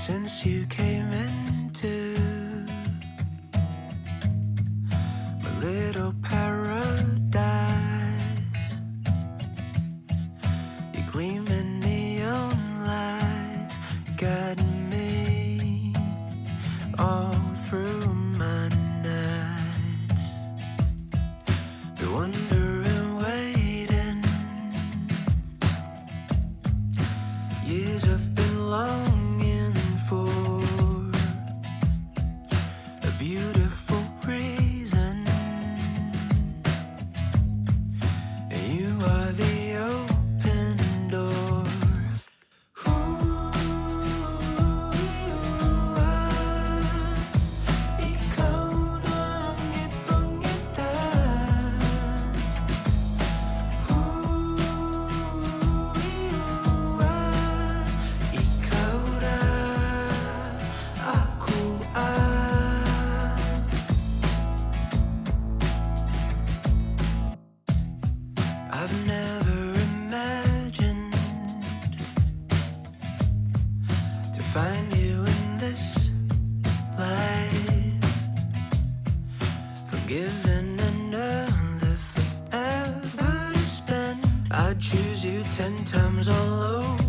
since you came into my little paradise. Your gleaming neon lights guide me all through my nights. Been wondering, waiting. Years I've been longing find you in this. Forgiven forever. I'd choose you ten times all over